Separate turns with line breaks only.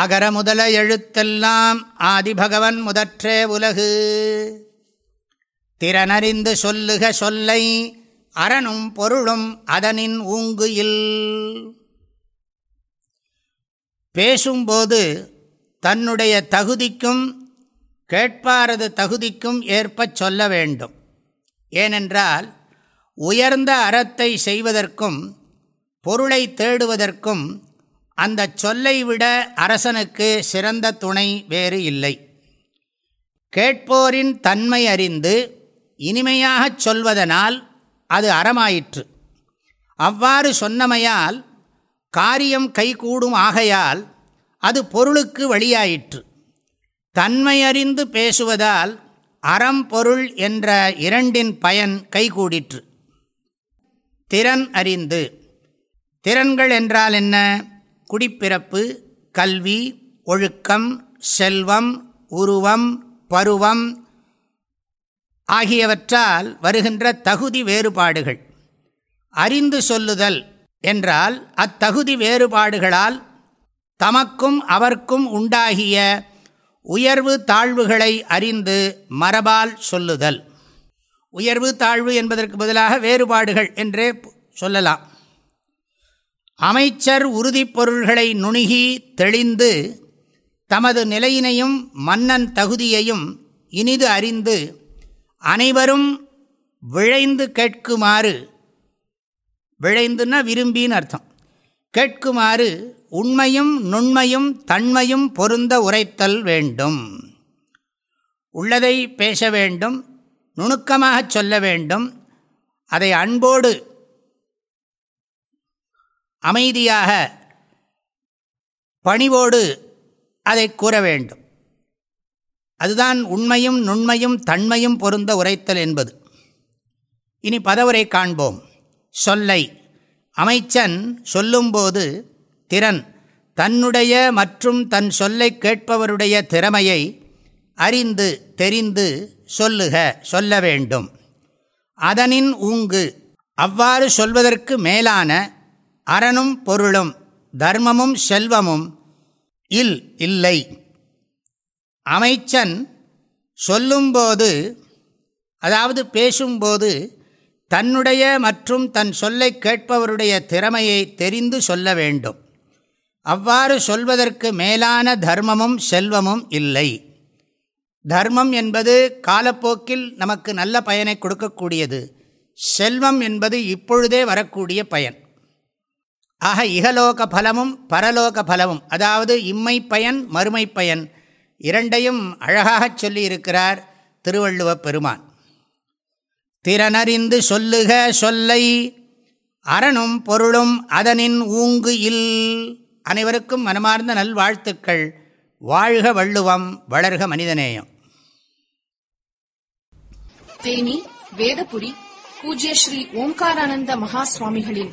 அகர முதல எழுத்தெல்லாம் ஆதிபகவன் முதற்றே உலகு திறனறிந்து சொல்லுக சொல்லை அரணும் பொருளும் அதனின் ஊங்கு இல் பேசும்போது தன்னுடைய தகுதிக்கும் கேட்பாரது தகுதிக்கும் ஏற்ப சொல்ல வேண்டும் ஏனென்றால் உயர்ந்த அறத்தை செய்வதற்கும் பொருளை தேடுவதற்கும் அந்த சொல்லை விட அரசனுக்கு சிறந்த துணை வேறு இல்லை கேட்போரின் தன்மை அறிந்து இனிமையாகச் சொல்வதனால் அது அறமாயிற்று அவ்வாறு சொன்னமையால் காரியம் கைகூடும் ஆகையால் அது பொருளுக்கு வழியாயிற்று தன்மையறிந்து பேசுவதால் அறம் பொருள் என்ற இரண்டின் பயன் கைகூடிற்று திறன் அறிந்து திறன்கள் என்றால் என்ன குடிப்பிறப்பு கல்வி ஒழுக்கம் செல்வம் உருவம் பருவம் ஆகியவற்றால் வருகின்ற தகுதி வேறுபாடுகள் அறிந்து சொல்லுதல் என்றால் அத்தகுதி வேறுபாடுகளால் தமக்கும் அவர்க்கும் உண்டாகிய உயர்வு தாழ்வுகளை அறிந்து மரபால் சொல்லுதல் உயர்வு தாழ்வு என்பதற்கு பதிலாக வேறுபாடுகள் என்றே சொல்லலாம் அமைச்சர் உறுதி பொருள்களை நுணுகி தெளிந்து தமது நிலையினையும் மன்னன் தகுதியையும் இனிது அறிந்து அனைவரும் விழைந்து கேட்குமாறு விழைந்துன்னா விரும்பின்னு அர்த்தம் கேட்குமாறு உண்மையும் நுண்மையும் தன்மையும் பொருந்த உரைத்தல் வேண்டும் உள்ளதை பேச வேண்டும் நுணுக்கமாக சொல்ல வேண்டும் அதை அன்போடு அமைதியாக பணிவோடு அதை கூற வேண்டும் அதுதான் உண்மையும் நுண்மையும் தன்மையும் பொருந்த உரைத்தல் என்பது இனி பதவுரை காண்போம் சொல்லை அமைச்சன் சொல்லும்போது திறன் தன்னுடைய மற்றும் தன் சொல்லை கேட்பவருடைய திறமையை அறிந்து தெரிந்து சொல்லுக சொல்ல வேண்டும் அதனின் ஊங்கு அவ்வாறு சொல்வதற்கு மேலான அறனும் பொருளும் தர்மமும் செல்வமும் இல் இல்லை அமைச்சன் சொல்லும்போது அதாவது பேசும்போது தன்னுடைய மற்றும் தன் சொல்லை கேட்பவருடைய திறமையை தெரிந்து சொல்ல வேண்டும் அவ்வாறு சொல்வதற்கு மேலான தர்மமும் செல்வமும் இல்லை தர்மம் என்பது காலப்போக்கில் நமக்கு நல்ல பயனை கொடுக்கக்கூடியது செல்வம் என்பது இப்பொழுதே வரக்கூடிய பயன் ஆக இகலோக பலமும் பரலோக பலமும் அதாவது இம்மை பயன் மறுமை பயன் இரண்டையும் அழகாக சொல்லி இருக்கிறார் திருவள்ளுவ பெருமான் திறனறிந்து சொல்லுக சொல்லை அரணும் பொருளும் அதனின் ஊங்கு இல் அனைவருக்கும் மனமார்ந்த நல்வாழ்த்துக்கள் வாழ்க வள்ளுவம் வளர்க மனிதநேயம்
தேனி வேதபுரி பூஜ்ய ஸ்ரீ ஓம்காரானந்த மகா சுவாமிகளின்